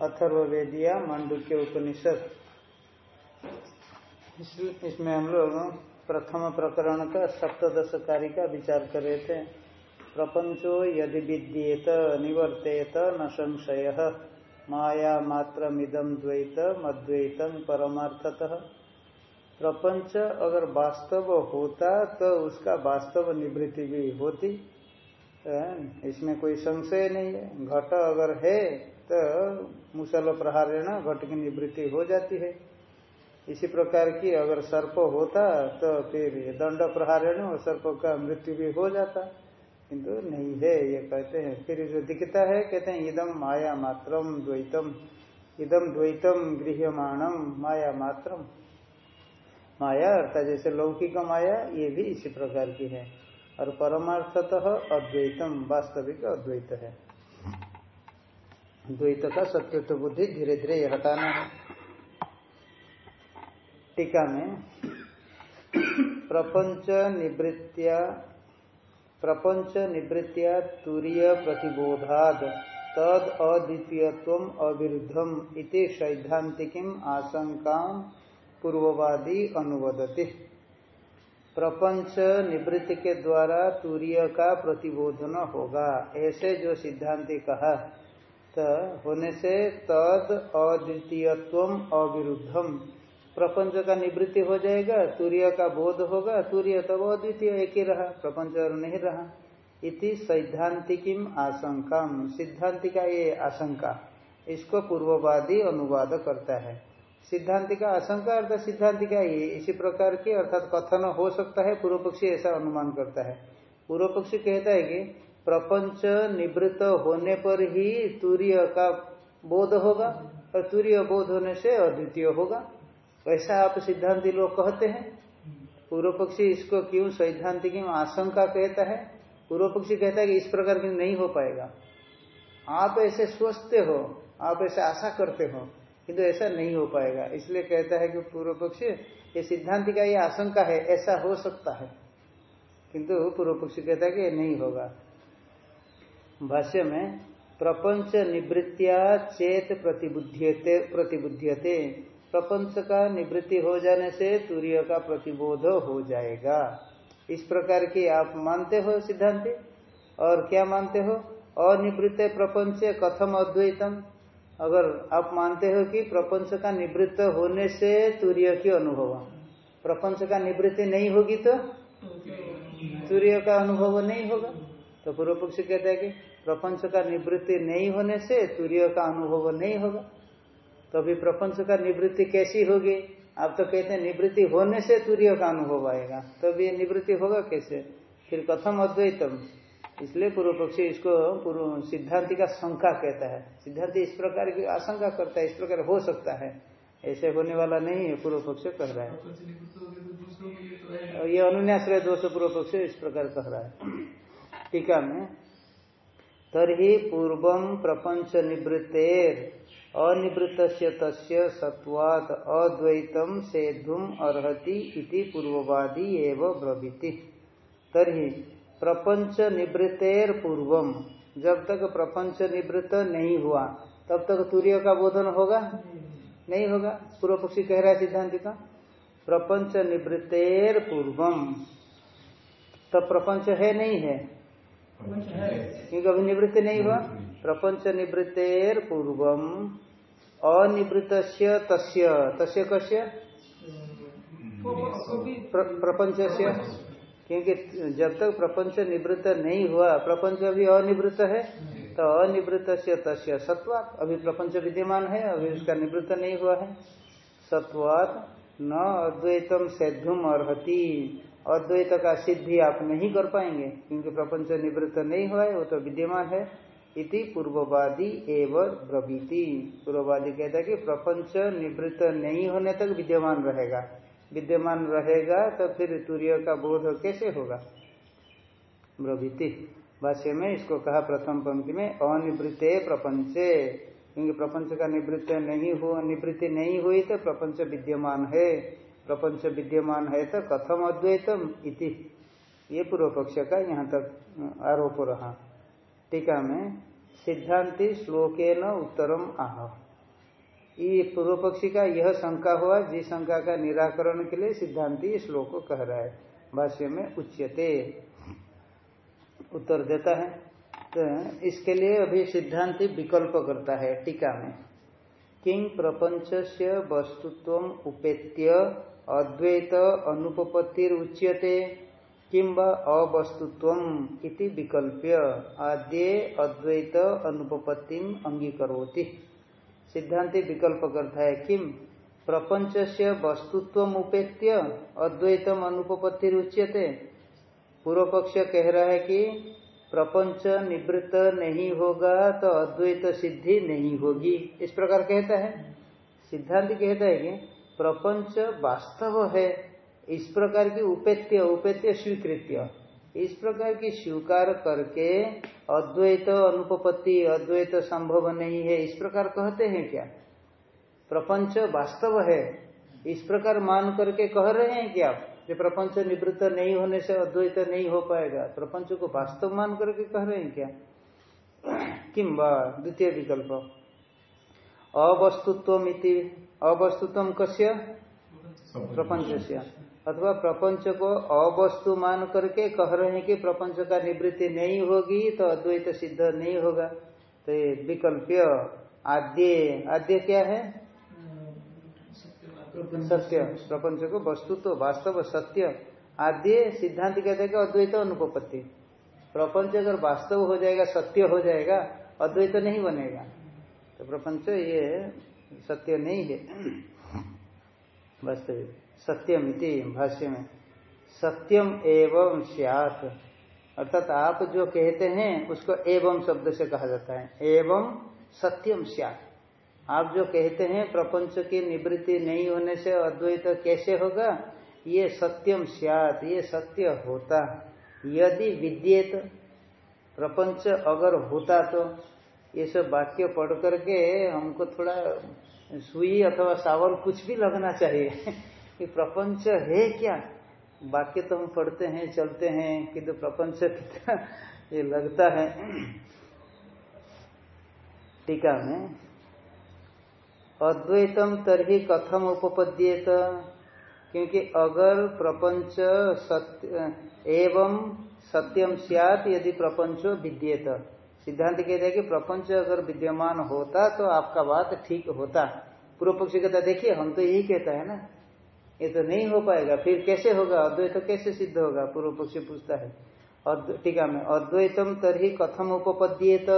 अथर्वेदिया मांडुक्य उपनिषद। इसमें हम लोग प्रथम प्रकरण का सप्तश कार्य का विचार कर रहे थे। प्रपंचो यदि विद्येत, निवर्तेत, न संशय। माया मात्र मिदम द्वैत अद्वैतम परमार्थतः। प्रपंच अगर वास्तव होता तो उसका वास्तव निवृत्ति भी होती। इसमें कोई संशय नहीं है। घट अगर है तो मुसल प्रहारेण घट की निवृत्ति हो जाती है। इसी प्रकार की अगर सर्प होता तो फिर दंड प्रहारेण और सर्प का मृत्यु भी हो जाता। किंतु नहीं है, ये कहते हैं। फिर जो दिखता है, कहते हैं इदम माया मात्रम द्वैतम इदम द्वैतम गृहमाणम माया मात्रम। माया अर्थात जैसे लौकिक माया, ये भी इसी प्रकार की है। और परमार्थतः अद्वैतम, वास्तविक अद्वैत है। द्वैत का सत्य बुद्धि धीरे धीरे हटाना है। टीका में प्रपंच निवृत्तिया प्रपंच निवृत्तिया तुरीय प्रतिबोधाद, तद अद्वितीयत्व अविरुद्धम इति सैद्धांतिकीम आशंका पूर्ववादी अनुवदति। प्रपंच निवृत्ति के द्वारा तूर्य का प्रतिबोधन होगा, ऐसे जो सिद्धांति कहा। तो होने से तद अद्वितीयत्व अविरुद्धम प्रपंच का निवृत्ति हो जाएगा तूर्य का बोध होगा तूर्य तब अद्वितीय एक ही रहा, प्रपंच और नहीं रहा। इति सैद्धांतिकीम आशंका। सिद्धांति का ये आशंका, इसको पूर्ववादी अनुवाद करता है। सिद्धांति का आशंका अर्थात सिद्धांति का ये, इसी प्रकार की अर्थात कथन हो सकता है पूर्व पक्षी ऐसा अनुमान करता है। पूर्व पक्षी कहता है कि प्रपंच निवृत्त होने पर ही तूर्य का बोध होगा और तूर्य बोध होने से अद्वितीय होगा। ऐसा आप सिद्धांति लोग कहते हैं। पूर्व पक्षी इसको क्यों सैद्धांति सैद्धांतिक आशंका कहता है? पूर्व पक्षी कहता है कि इस प्रकार की नहीं हो पाएगा। आप ऐसे सोचते हो, आप ऐसे आशा करते हो, किंतु ऐसा नहीं हो पाएगा। इसलिए कहता है कि पूर्व पक्षी, ये सिद्धांति का ये आशंका है, ऐसा हो सकता है। किंतु पूर्व पक्षी कहता है कि ये नहीं होगा। भाष्य में प्रपंच निवृत्तिया चेत प्रतिबुद्धियते प्रतिबुद्धियते प्रपंच का निवृत्ति हो जाने से तूर्य का प्रतिबोध हो जाएगा। इस प्रकार की आप मानते हो सिद्धांति? और क्या मानते हो? अनिवृत्त प्रपंच कथम अद्वैतम। अगर आप मानते हो कि प्रपंच का निवृत्त होने से तूर्य की अनुभव। प्रपंच का निवृत्ति नहीं होगी तो? सूर्य का अनुभव नहीं होगा। तो पूर्व पक्षी कहता है कि प्रपंच का निवृत्ति नहीं होने से तूर्य का अनुभव नहीं होगा। तो अभी प्रपंच का निवृत्ति कैसी होगी? आप तो कहते हैं निवृत्ति होने से तूर्य का अनुभव आएगा। तो अभी निवृत्ति होगा कैसे? फिर कथम अद्वैतम। इसलिए पूर्व पक्षी इसको पूर्व सिद्धांति का शंका कहता है। सिद्धांति इस प्रकार की आशंका करता है इस प्रकार हो सकता है। ऐसे होने वाला नहीं है पूर्व पक्ष कह रहा है। ये अनुन्याश्रय दोष पूर्व पक्ष इस प्रकार कह रहा है। टीका में तरी पूर्व प्रपंच निवृत्तेर अनिवृत तस्य सत्वात अद्वैतम सेधुम अर्ति इति पूर्ववादी एवं ब्रवीति। तरी प्रपंच निवृत्तेर पूर्वम जब तक प्रपंच निवृत्त नहीं हुआ, तब तक तूर्य का बोधन होगा? नहीं होगा। पूर्व पक्षी कह रहा है सिद्धांत का। प्रपंच निवृत्तेर पूर्वम तब प्रपंच है नहीं है। क्योंकि अभी निवृत्ति नहीं हुआ। प्रपंच निवृत्तेर पूर्वम। अनिवृत तस्य। तस्य कस्य? प्रपंच से क्योंकि जब तक प्रपंच निवृत्त नहीं हुआ, प्रपंच अभी अनिवृत्त है तो अनिवृत्त से तस्य सत्वात। अभी प्रपंच विद्यमान है, अभी उसका निवृत्त नहीं हुआ है। सत्वात न अद्वैतम सेद्धुम अर्ति अद्वैत का सिद्धि आप नहीं कर पाएँगे, क्योंकि प्रपंच निवृत्त नहीं हुआ है, वो तो विद्यमान है। इति पूर्ववादी एवं ब्रवीति। पूर्ववादी कहता है कि प्रपंच निवृत्त नहीं होने तक विद्यमान रहेगा। विद्यमान रहेगा तो फिर तूर्य का बोध कैसे होगा? ब्रवीति। भाष्य में इसको कहा प्रथम पंक्ति में, अनिवृत्ते प्रपंचे। क्योंकि प्रपंच का निवृत्त नहीं हुआ निवृत्ति नहीं हुई तो प्रपंच विद्यमान है। प्रपंच विद्यमान है तो कथम अद्वैतम इति। ये पूर्व पक्ष का यहाँ तक आरोप रहा। टीका में, सिद्धांति श्लोके न उत्तरम आह। ये पूर्व पक्षी का यह शंका हुआ जिस शंका का निराकरण के लिए सिद्धांति श्लोक कह रहा है। भाष्य में उच्यते। उत्तर देता है। तो इसके लिए अभी सिद्धांति विकल्प करता है टीका में। किंग प्रपंच से वस्तुत्व उपेत्य अद्वैत अनुपत्तिर उच्यते किंबा अवस्तुत्व इति विकल्प्य आद्य अद्वैत अनुपत्ति अंगीकरोति सिद्धांति विकल्प करता है किम प्रपंच से वस्तुत्व उपेत्य अद्वैतम अनुपत्तिर उच्यते पूर्व पक्ष कह रहा है कि प्रपंच निवृत्त नहीं होगा तो अद्वैत सिद्धि नहीं होगी। इस प्रकार कहता है। सिद्धांत कहता है कि प्रपंच वास्तव है। इस प्रकार की उपेत्य उपेत्य स्वीकृत्य। इस प्रकार की स्वीकार करके अद्वैत अनुपपत्ति, अद्वैत संभव नहीं है। इस प्रकार कहते हैं क्या? प्रपंच वास्तव है। इस प्रकार मान करके कह रहे हैं क्या कि प्रपंच निवृत्त नहीं होने से अद्वैत नहीं हो पाएगा। प्रपंच को वास्तव मान करके कह रहे हैं क्या? किम द्वितीय विकल्प। अवस्तुत्व अवस्तुत्व कस्य? प्रपंच से अथवा प्रपंच को अवस्तु मान करके कह रहे हैं कि प्रपंच का निवृत्ति नहीं होगी तो अद्वैत सिद्ध नहीं होगा। तो ये विकल्प आद्य आद्य क्या है? सत्य प्रपंच। को वस्तु तो वास्तव, सत्य आदि सिद्धांत कहते हैं कि अद्वैत अनुपत्ति प्रपंच अगर वास्तव हो जाएगा, सत्य हो जाएगा, अद्वैत नहीं बनेगा। तो प्रपंच ये सत्य नहीं है। वास्तविक सत्यम इति भाष्य में सत्यम एवं सियात। अर्थात आप जो कहते हैं, उसको एवं शब्द से कहा जाता है। एवं सत्यम सियात। आप जो कहते हैं प्रपंच की निवृत्ति नहीं होने से अद्वैत कैसे होगा? ये सत्यम सियात, ये सत्य होता। यदि विद्येत प्रपंच अगर होता तो ये सब वाक्य पढ़ करके हमको थोड़ा सुई अथवा सावल कुछ भी लगना चाहिए। कि प्रपंच है क्या? वाक्य तो हम पढ़ते हैं, चलते हैं किंतु तो प्रपंच कितना ये लगता है। टीका में अद्वैतम तरही कथम उपपद्येत। क्योंकि अगर प्रपंच सत्य, एवं सत्यम सियात यदि प्रपंच विद्येत। सिद्धांत कहते हैं कि प्रपंच अगर विद्यमान होता तो आपका बात ठीक होता। पूर्व पक्षी कहता देखिए, हम तो यही कहता है ना। ये तो नहीं हो पाएगा। फिर कैसे होगा? अद्वैत तो कैसे सिद्ध होगा? पूर्व पक्षी पूछता है। टीका में अद्वैतम तरही कथम उपपद्येत।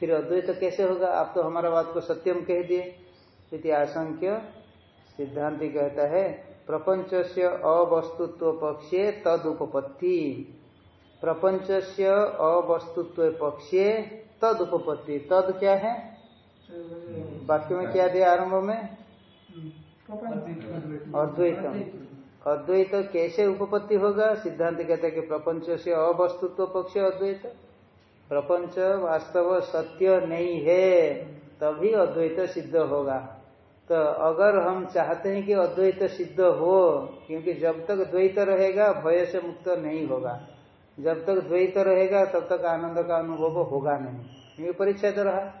फिर अद्वैत तो कैसे होगा? आप तो हमारा बात को सत्यम कह दिए। इति आशंक्य सिद्धांति कहता है प्रपंच से अवस्तुत्व पक्षे तद उपपत्ति प्रपंच से अवस्तुत्व पक्षे तद उपपत्ति तद क्या है? वाक्य में क्या दिया आरंभ में? अद्वैतम। अद्वैत कैसे उपपत्ति होगा? सिद्धांत कहते हैं कि प्रपंच से अवस्तुत्व पक्ष अद्वैत। प्रपंच वास्तव सत्य नहीं है, तभी अद्वैत सिद्ध होगा। तो अगर हम चाहते हैं कि अद्वैत सिद्ध हो, क्योंकि जब तक द्वैत रहेगा, भय से मुक्त नहीं होगा। जब तक द्वैत रहेगा, तब तक आनंद का अनुभव होगा नहीं। ये परीक्षा तो रहा।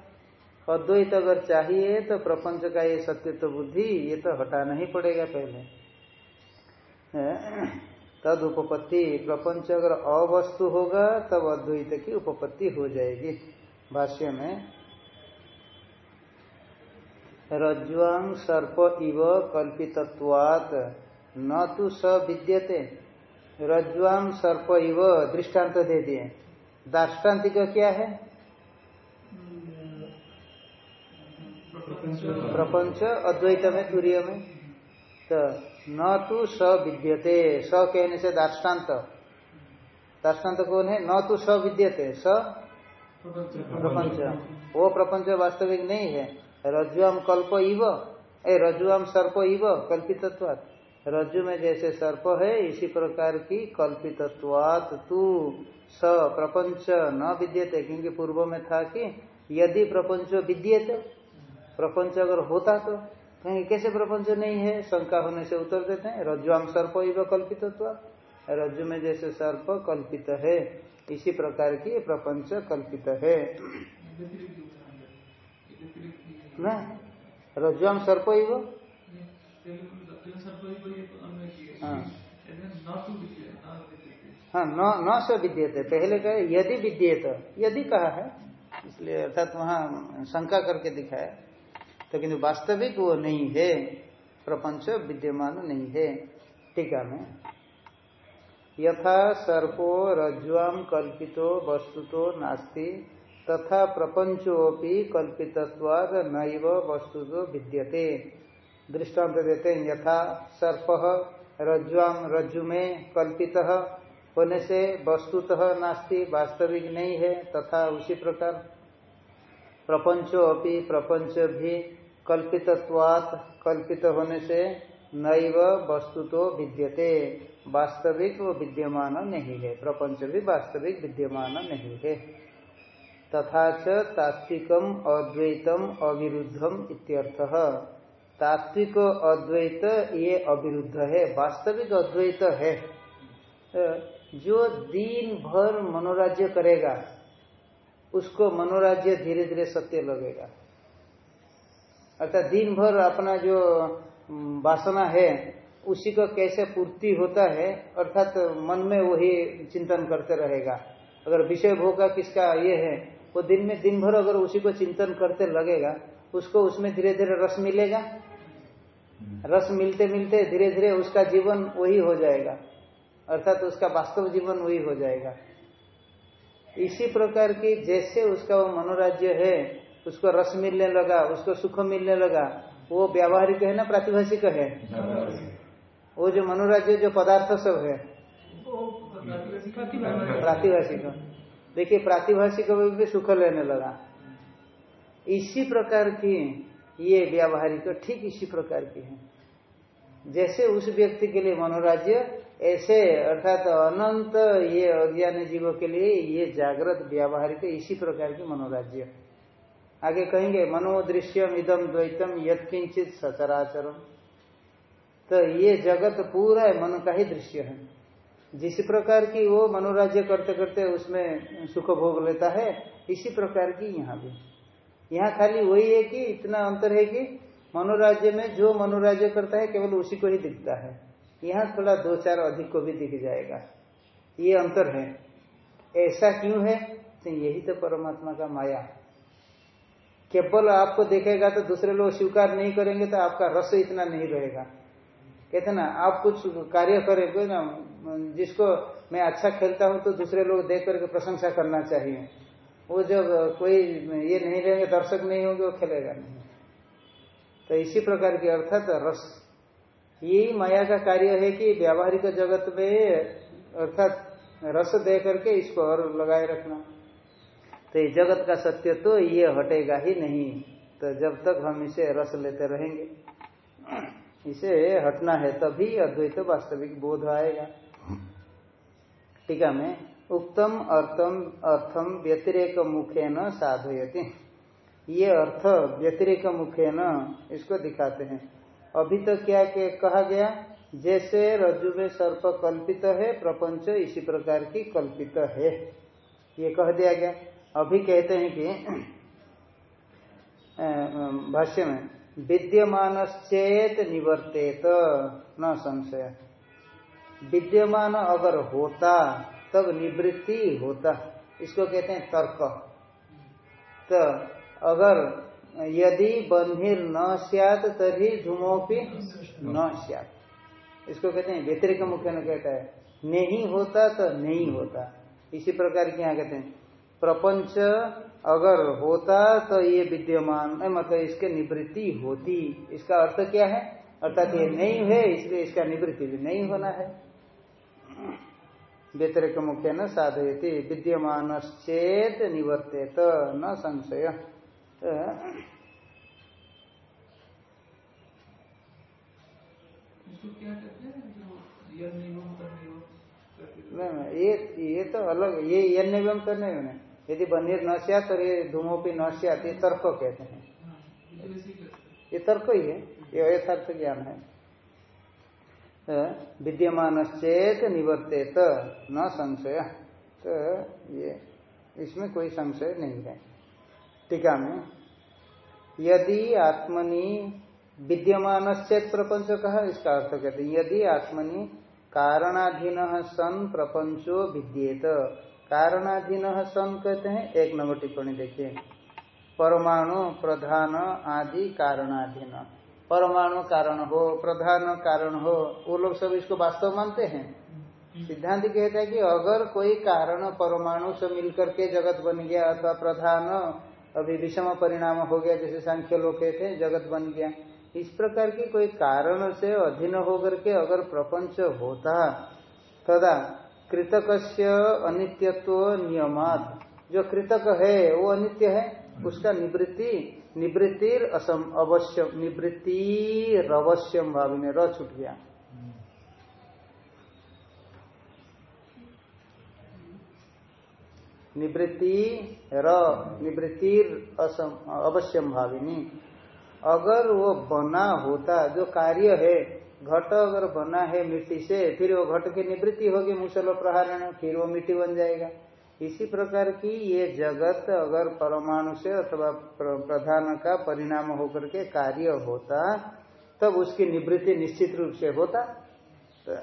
अद्वैत अगर चाहिए तो प्रपंच का ये सत्यत्व बुद्धि, ये तो हटाना ही पड़ेगा पहले। तद उपपत्ति, प्रपंच अगर अवस्तु होगा, तब अद्वैत की उपपत्ति हो जाएगी। भाष्य में रज्वांग सर्प इव कल्पितत्वात। न तो स विद्यते। रज्वांग सर्प इव दृष्टांत दे दिए दार्ष्टान्तिक क्या है? प्रपंच। अद्वैत में तुरीय में। तो न तो स विद्यते। स कहने से दार्ष्टान्त दार्ष्टान्त कौन है? न तो स विद्यते। स? प्रपंच। वो प्रपंच वास्तविक नहीं है। रज्जुआम कल्प इव। ए, रज्जुआम सर्प इव, कल्पितत्वात। रज्जु में जैसे सर्प है, इसी प्रकार की कल्पितत्वात तू। स, प्रपंच न विद्यते, क्योंकि पूर्व में था कि यदि प्रपंच विद्यते, प्रपंच अगर होता तो कहीं कैसे प्रपंच नहीं है? शंका होने से उत्तर देते हैं, रज्जुआम सर्प इव कल्पितत्वात। रज्जु में जैसे सर्प कल्पित है, इसी प्रकार की प्रपंच कल्पित है। न? रज्जुआम सर्प ही वो? हाँ। हाँ न न से विद्यते। पहले कहे यदि विद्येत, यदि कहा है। इसलिए अर्थात वहाँ शंका करके दिखाया। तो किंतु वास्तविक वो नहीं है। प्रपंच विद्यमान नहीं है। टीका में। यथा सर्पो रज्जुआम कल्पितो वस्तुतो नास्ति। तथा प्रपंचोपि कल्पितवाद नैव वस्तुतो विद्यते दृष्टांत देते हैं, यथा सर्प रज्जुआम रज्जु में कल्पित होने से वस्तुतः नास्ति, वास्तविक नहीं है, तथा उसी प्रकार प्रपंचो अपनी प्रपंच भी कल्पितत्वात् कल्पित होने से नैव वस्तु तो विद्यते वास्तविक वो विद्यमान नहीं है, प्रपंच भी वास्तविक विद्यमान नहीं है। तथा तात्विकम अद्वैतम अविरुद्धम तात्विक अद्वैत ये अविरुद्ध है, वास्तविक अद्वैत है। जो दिन भर मनोराज्य करेगा, उसको मनोराज्य धीरे धीरे सत्य लगेगा। अर्थात दिन भर अपना जो वासना है, उसी को कैसे पूर्ति होता है, अर्थात मन में वही चिंतन करते रहेगा। अगर विषय भोग का किसका ये है वो दिन में दिन भर अगर उसी को चिंतन करते लगेगा उसको उसमें धीरे धीरे रस मिलेगा। रस मिलते मिलते धीरे धीरे उसका जीवन वही हो जाएगा। अर्थात तो उसका वास्तव जीवन वही हो जाएगा। इसी प्रकार की जैसे उसका वो मनोराज्य है उसको रस मिलने लगा उसको सुख मिलने लगा वो व्यावहारिक है ना प्रातिभाषिक है? वो जो मनोराज्य जो पदार्थ सब है। प्रातिभाषिक देखिए, प्रातिभाषिक भी सुख लेने लगा। इसी प्रकार की ये व्यावहारिक, ठीक इसी प्रकार की है। जैसे उस व्यक्ति के लिए मनोराज्य, ऐसे अर्थात अनंत ये अज्ञान जीवों के लिए ये जागृत व्यावहारिक, इसी प्रकार की मनोराज्य। आगे कहेंगे, मनोदृश्यम इदम द्वैतम यत्किंचित सचराचरम। तो ये जगत पूरा मन का ही दृश्य है। जिस प्रकार की वो मनोराज्य करते करते उसमें सुख भोग लेता है, इसी प्रकार की यहाँ भी। यहाँ खाली वही है कि इतना अंतर है कि मनोराज्य में जो मनोराज्य करता है, केवल उसी को ही दिखता है। यहाँ थोड़ा दो चार अधिक को भी दिख जाएगा। ये अंतर है। ऐसा क्यों है? तो यही तो परमात्मा का माया। केवल आपको देखेगा तो दूसरे लोग स्वीकार नहीं करेंगे तो आपका रस इतना नहीं रहेगा। कहते ना, आप कुछ कार्य करेंगे ना, जिसको मैं अच्छा खेलता हूँ तो दूसरे लोग देख करके प्रशंसा करना चाहिए। वो जब कोई ये नहीं रहेंगे, दर्शक नहीं होंगे, वो खेलेगा नहीं। तो इसी प्रकार की अर्थात रस। यही माया का कार्य है कि व्यावहारिक जगत में अर्थात रस दे करके इसको और लगाए रखना। तो जगत का सत्य तो ये हटेगा ही नहीं। तो जब तक हम इसे रस लेते रहेंगे। इसे हटना है, तभी अद्वैत वास्तविक बोध आएगा। टीका में उक्तम अर्थम अर्थम व्यतिरेक मुखे न साधयती। ये अर्थ व्यतिरिक मुखे न इसको दिखाते हैं। अभी तो क्या के कहा गया? जैसे रज्जु में सर्प कल्पित है, प्रपंच इसी प्रकार की कल्पित है। ये कह दिया गया। अभी कहते हैं कि भाष्य में विद्यमान चेत निवर्तेत। न संशय। विद्यमान अगर होता, तब निवृत्ति होता। इसको कहते हैं तर्क। तो अगर यदि बंधिर न सियात, तभी धूमोपी न सियात। इसको कहते हैं व्यतिरिक मुख्य ने कहता है। नहीं होता तो नहीं होता। इसी प्रकार क्या कहते हैं, प्रपंच अगर होता तो ये विद्यमान मतलब इसके निवृत्ति होती। इसका अर्थ क्या है? अर्थात ये नहीं है इसलिए इसका निवृत्ति भी नहीं होना है। व्यतिरिक मुख्य न साधयती विद्यमान चेत निवर्तेत न संशय। ये ये तो अलग ये एवं करने में यदि बनीर न सिया तो ये धूमोपी न सिया ये तर्क कहते हैं। ये तर्क ही है, ये यथार्थ ज्ञान है। विद्यमान चेत निवर्तेत, न संशय। तो ये, इसमें कोई संशय नहीं है। टीका में, यदि आत्मनि विद्यमान चेत प्रपंच कहा, इसका अर्थ कहते हैं, यदि आत्मनि कारणाधीन सन प्रपंचो विद्येत कारणाधीन सन कहते हैं, एक नंबर टिप्पणी देखिए। परमाणु, प्रधान आदि कारणाधीन। परमाणु कारण हो, प्रधान कारण हो, वो लोग सब इसको वास्तव मानते हैं। सिद्धांत कहता है कि अगर कोई कारण परमाणु से मिलकर के जगत बन गया अथवा प्रधान, अभी विषम परिणाम हो गया, जैसे सांख्य लोग कहते हैं, जगत बन गया। इस प्रकार की कोई कारण से अधीन होकर के अगर प्रपंच होता, तदा कृतक अनित्यत्व नियमात। जो कृतक है, वो अनित्य है, उसका निवृत्ति, निवृत्तिर असम अवश्य निवृत्ति अवश्यम भाव में र छूट गया। निवृत्ति र, निवृत्तिर असम अवश्यम भाविनी। अगर वो बना होता, जो कार्य है घट अगर बना है मिट्टी से, फिर वो घट की निवृत्ति होगी मुसल प्रहारण, फिर वो मिट्टी बन जाएगा। इसी प्रकार की ये जगत अगर परमाणु से अथवा प्रधान का परिणाम होकर के कार्य होता, तब उसकी निवृत्ति निश्चित रूप से होता। तो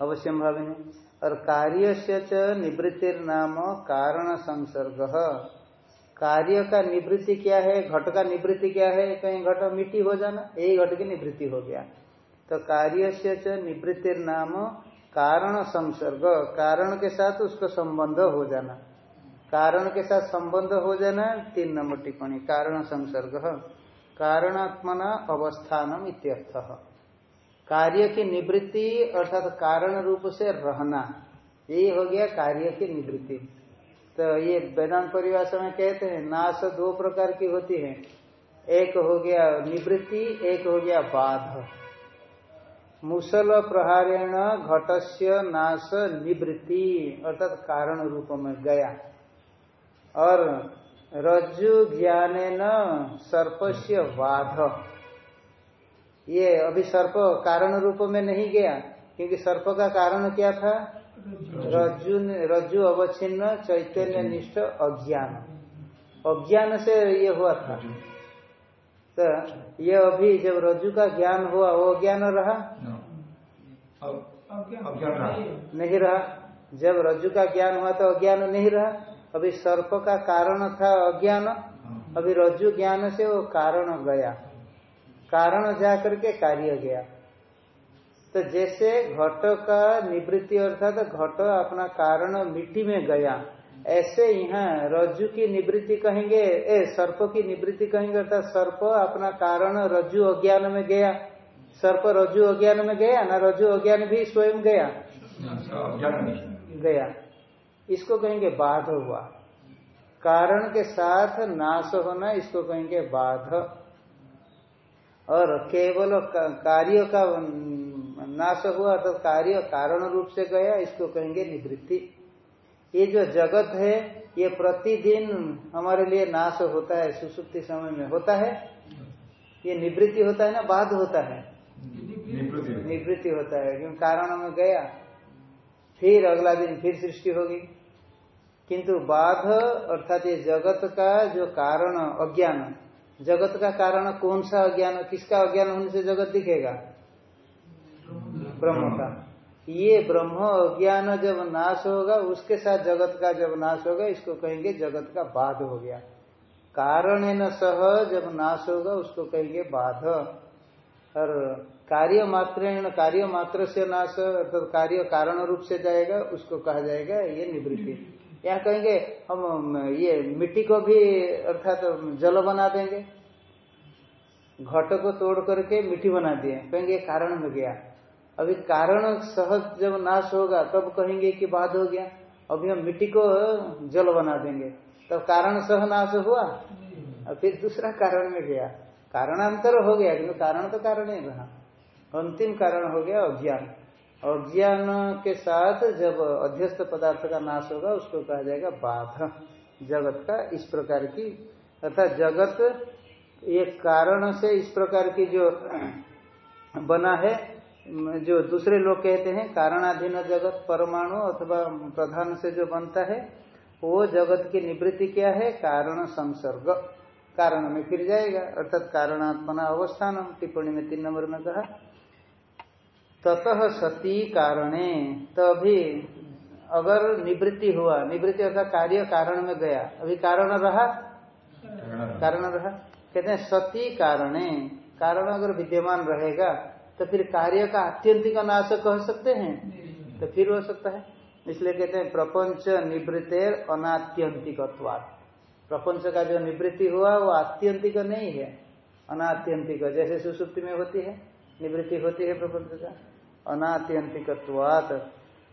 अवश्य भाविनी, और कार्य से च निवृत्तिर नाम कारण संसर्ग। कार्य का निवृत्ति क्या है, घट का निवृत्ति क्या है, कहीं घट मिट्टी हो जाना, यही घट की निवृत्ति हो गया। तो कार्य से च निवृत्तिर नाम कारण संसर्ग। कारण के साथ उसका संबंध हो जाना। कारण के साथ संबंध हो जाना, तीन नंबर टिप्पणी, कारण संसर्ग। कारणात्मना अवस्थानम इत्यर्थ। कार्य की निवृत्ति अर्थात कारण रूप से रहना, यही हो गया कार्य की निवृत्ति। तो ये वेदांत परिभाषा में कहते हैं, नाश दो प्रकार की होती है। एक हो गया निवृत्ति, एक हो गया बाध। मुसल प्रहारेण घटस्य नाश निवृत्ति, अर्थात कारण रूप में गया। और रज्जु ज्ञान सर्पस्य बाध ये अभी सर्प कारण रूप में नहीं गया, क्योंकि सर्प का कारण क्या था? रज्जु रज्जु अवच्छिन्न चैतन्य निष्ठ अज्ञान। अज्ञान से ये हुआ था। तो ये अभी जब रज्जु का ज्ञान हुआ वो ज्ञान रहा? नहीं रहा। जब रज्जु का ज्ञान हुआ तो अज्ञान नहीं रहा। अभी सर्प का कारण था अज्ञान। अभी रज्जु ज्ञान से वो कारण गया। कारण जा करके कार्य गया। तो जैसे घट का निवृत्ति अर्थात घट अपना कारण मिट्टी में गया, ऐसे यहाँ रज्जु की निवृत्ति कहेंगे, ए, सर्प की निवृत्ति कहेंगे, अर्थात सर्प अपना कारण रज्जु अज्ञान में गया। सर्प रज्जु अज्ञान में गया ना रज्जु अज्ञान भी स्वयं गया? गया। इसको कहेंगे बाध हुआ। कारण के साथ नाश होना इसको कहेंगे बाध। और केवल कार्य का नाश हुआ तो कार्य कारण रूप से गया, इसको कहेंगे निवृत्ति। ये जो जगत है, ये प्रतिदिन हमारे लिए नाश होता है, सुसुप्ति समय में होता है। ये निवृत्ति होता है ना बाध होता है। निवृत्ति होता है, क्योंकि कारण में गया, फिर अगला दिन फिर सृष्टि होगी। किंतु बाध, अर्थात ये जगत का जो कारण, अज्ञान, जगत का कारण कौन सा अज्ञान, किसका अज्ञान होने से जगत दिखेगा? ब्रह्म का। ये ब्रह्म अज्ञान जब नाश होगा उसके साथ जगत का जब नाश होगा इसको कहेंगे जगत का बाध हो गया। कारण न सह जब नाश होगा उसको कहेंगे बाध। और कार्य मात्र कार्य मात्र से नाश अर्थात तो कार्य कारण रूप से जाएगा उसको कहा जाएगा ये निवृत्ति। यहाँ कहेंगे हम ये मिट्टी को भी अर्थात तो जल बना देंगे। घट को तोड़ करके मिट्टी बना दिए। कहेंगे कारण में गया। अभी कारण सहज जब नाश होगा, तब कहेंगे कि बाद हो गया। अभी हम मिट्टी को जल बना देंगे। तब कारण सह नाश हुआ। और फिर दूसरा कारण में गया। कारणांतर हो गया, किंतु कारण तो कारण ही रहा। अंतिम कारण हो गया अज्ञान। अज्ञान के साथ जब अध्यस्त पदार्थ का नाश होगा, उसको कहा जाएगा बाध। जगत का इस प्रकार की, अर्थात जगत ये कारण से इस प्रकार की जो बना है जो दूसरे लोग कहते हैं कारणाधीन जगत परमाणु अथवा प्रधान से जो बनता है वो जगत की निवृत्ति क्या है? कारण संसर्ग। कारण में फिर जाएगा। अर्थात कारणात्मना अवस्थान टिप्पणी में तीन नंबर में कहा। ततः सती कारणे तभी अगर निवृत्ति हुआ निवृत्ति अर्थात कार्य कारण में गया अभी कारण रहा। कारण रहा। कहते हैं सती कारणे कारण अगर विद्यमान रहेगा तो फिर कार्य का आत्यंतिक नाश कह सकते हैं। तो फिर हो सकता है। इसलिए कहते हैं प्रपंच निवृत्तेर अनात्यंतिक प्रपंच का जो निवृत्ति हुआ वो आत्यंतिक नहीं है। अनात्यंतिक जैसे सुसुप्ति में होती है निवृत्ति होती है प्रपंच का। अनात्यंतिक